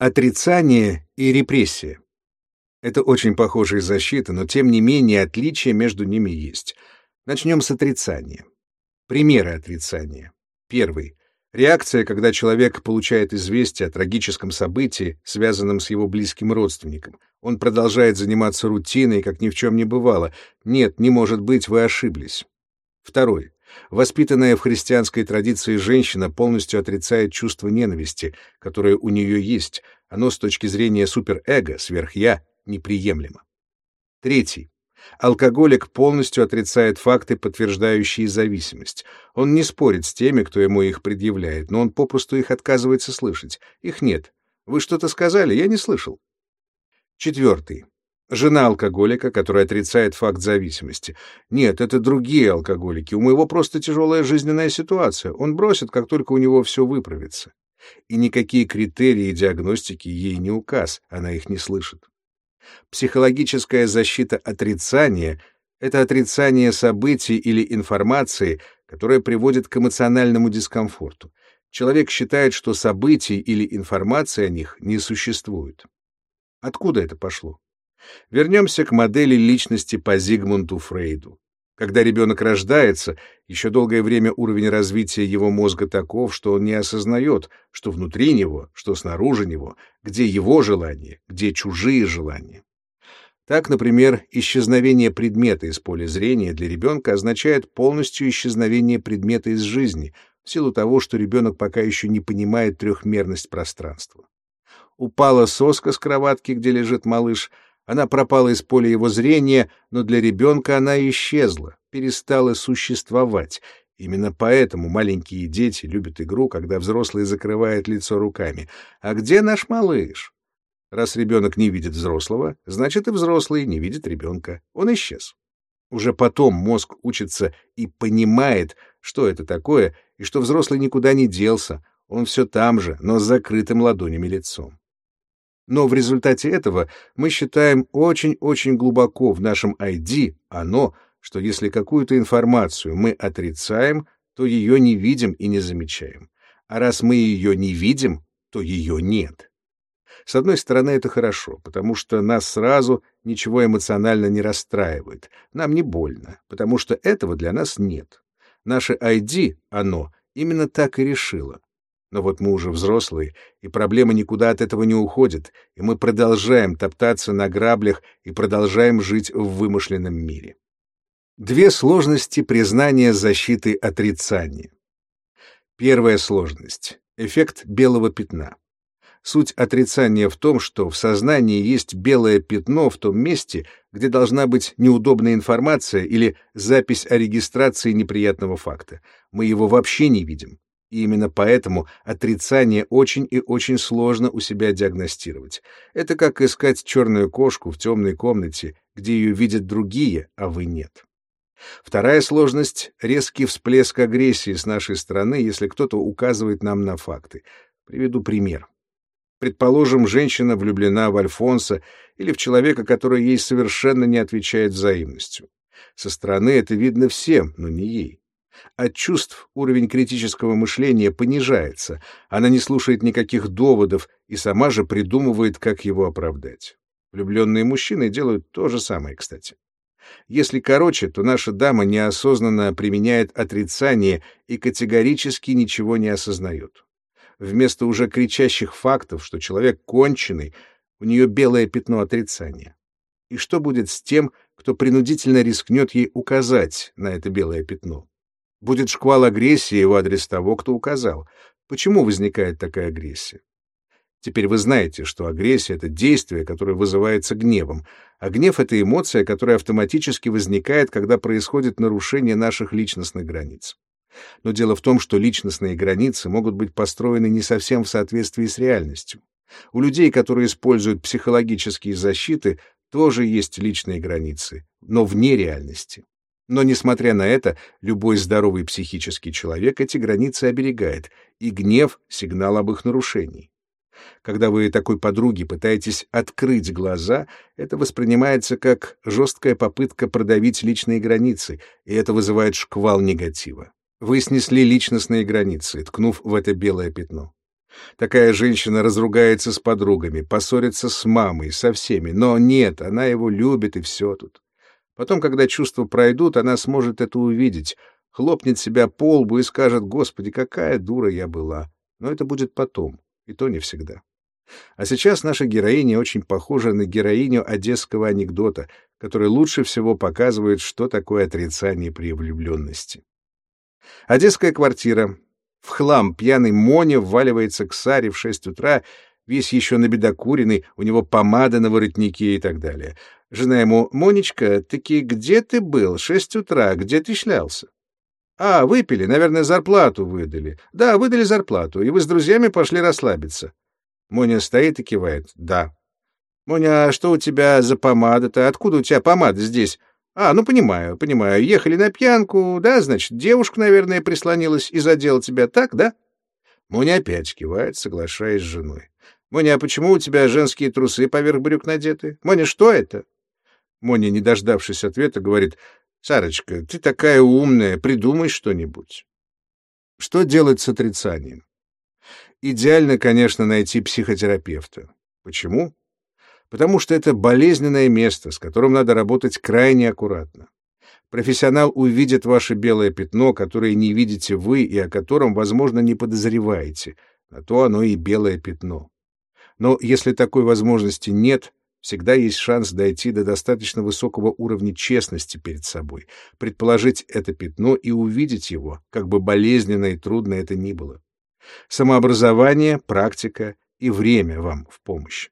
Отрицание и репрессия. Это очень похожие защиты, но тем не менее отличия между ними есть. Начнем с отрицания. Примеры отрицания. Первый. Реакция, когда человек получает известие о трагическом событии, связанном с его близким родственником. Он продолжает заниматься рутиной, как ни в чем не бывало. Нет, не может быть, вы ошиблись. Второй. Воспитанная в христианской традиции женщина полностью отрицает чувство ненависти, которое у нее есть. Оно с точки зрения суперэго, сверхя, неприемлемо. Третий. Алкоголик полностью отрицает факты, подтверждающие зависимость. Он не спорит с теми, кто ему их предъявляет, но он попросту их отказывается слышать. Их нет. Вы что-то сказали? Я не слышал. Четвертый. Жена алкоголика, которая отрицает факт зависимости. Нет, это другие алкоголики. У моего просто тяжелая жизненная ситуация. Он бросит, как только у него все выправится. И никакие критерии диагностики ей не указ, она их не слышит. Психологическая защита отрицания — это отрицание событий или информации, которая приводит к эмоциональному дискомфорту. Человек считает, что событий или информации о них не существует. Откуда это пошло? Вернемся к модели личности по Зигмунду Фрейду. Когда ребенок рождается, еще долгое время уровень развития его мозга таков, что он не осознает, что внутри него, что снаружи него, где его желания, где чужие желания. Так, например, исчезновение предмета из поля зрения для ребенка означает полностью исчезновение предмета из жизни, в силу того, что ребенок пока еще не понимает трехмерность пространства. Упала соска с кроватки, где лежит малыш — она пропала из поля его зрения, но для ребенка она исчезла, перестала существовать. Именно поэтому маленькие дети любят игру, когда взрослый закрывает лицо руками. А где наш малыш? Раз ребенок не видит взрослого, значит и взрослый не видит ребенка. Он исчез. Уже потом мозг учится и понимает, что это такое, и что взрослый никуда не делся, он все там же, но с закрытым ладонями лицом. Но в результате этого мы считаем очень-очень глубоко в нашем ID оно, что если какую-то информацию мы отрицаем, то ее не видим и не замечаем. А раз мы ее не видим, то ее нет. С одной стороны, это хорошо, потому что нас сразу ничего эмоционально не расстраивает, нам не больно, потому что этого для нас нет. Наше ID, оно, именно так и решило. Но вот мы уже взрослые, и проблема никуда от этого не уходит, и мы продолжаем топтаться на граблях и продолжаем жить в вымышленном мире. Две сложности признания защиты отрицания. Первая сложность — эффект белого пятна. Суть отрицания в том, что в сознании есть белое пятно в том месте, где должна быть неудобная информация или запись о регистрации неприятного факта. Мы его вообще не видим. И именно поэтому отрицание очень и очень сложно у себя диагностировать. Это как искать черную кошку в темной комнате, где ее видят другие, а вы нет. Вторая сложность — резкий всплеск агрессии с нашей стороны, если кто-то указывает нам на факты. Приведу пример. Предположим, женщина влюблена в Альфонса или в человека, который ей совершенно не отвечает взаимностью. Со стороны это видно всем, но не ей. От чувств уровень критического мышления понижается, она не слушает никаких доводов и сама же придумывает, как его оправдать. Влюбленные мужчины делают то же самое, кстати. Если короче, то наша дама неосознанно применяет отрицание и категорически ничего не осознает. Вместо уже кричащих фактов, что человек конченый, у нее белое пятно отрицания. И что будет с тем, кто принудительно рискнет ей указать на это белое пятно? Будет шквал агрессии в адрес того, кто указал. Почему возникает такая агрессия? Теперь вы знаете, что агрессия — это действие, которое вызывается гневом, а гнев — это эмоция, которая автоматически возникает, когда происходит нарушение наших личностных границ. Но дело в том, что личностные границы могут быть построены не совсем в соответствии с реальностью. У людей, которые используют психологические защиты, тоже есть личные границы, но вне реальности. Но, несмотря на это, любой здоровый психический человек эти границы оберегает, и гнев — сигнал об их нарушении. Когда вы такой подруге пытаетесь открыть глаза, это воспринимается как жесткая попытка продавить личные границы, и это вызывает шквал негатива. Вы снесли личностные границы, ткнув в это белое пятно. Такая женщина разругается с подругами, поссорится с мамой, со всеми, но нет, она его любит и все тут. Потом, когда чувства пройдут, она сможет это увидеть, хлопнет себя по лбу и скажет, «Господи, какая дура я была!» Но это будет потом, и то не всегда. А сейчас наша героиня очень похожа на героиню одесского анекдота, который лучше всего показывает, что такое отрицание при влюбленности. Одесская квартира. В хлам пьяный Моня вваливается к Саре в шесть утра, весь еще набедокуренный, у него помада на воротнике и так далее. Жена ему, «Монечка, таки где ты был? Шесть утра, где ты шлялся?» «А, выпили, наверное, зарплату выдали». «Да, выдали зарплату, и вы с друзьями пошли расслабиться». Моня стоит и кивает. «Да». «Моня, а что у тебя за помада-то? Откуда у тебя помада здесь?» «А, ну понимаю, понимаю. Ехали на пьянку, да, значит, девушка, наверное, прислонилась и задела тебя так, да?» Моня опять кивает, соглашаясь с женой. «Моня, а почему у тебя женские трусы поверх брюк надеты? Моня, что это?» Моня, не дождавшись ответа, говорит, «Сарочка, ты такая умная, придумай что-нибудь». Что делать с отрицанием? Идеально, конечно, найти психотерапевта. Почему? Потому что это болезненное место, с которым надо работать крайне аккуратно. Профессионал увидит ваше белое пятно, которое не видите вы и о котором, возможно, не подозреваете, а то оно и белое пятно. Но если такой возможности нет, всегда есть шанс дойти до достаточно высокого уровня честности перед собой, предположить это пятно и увидеть его, как бы болезненно и трудно это ни было. Самообразование, практика и время вам в помощь.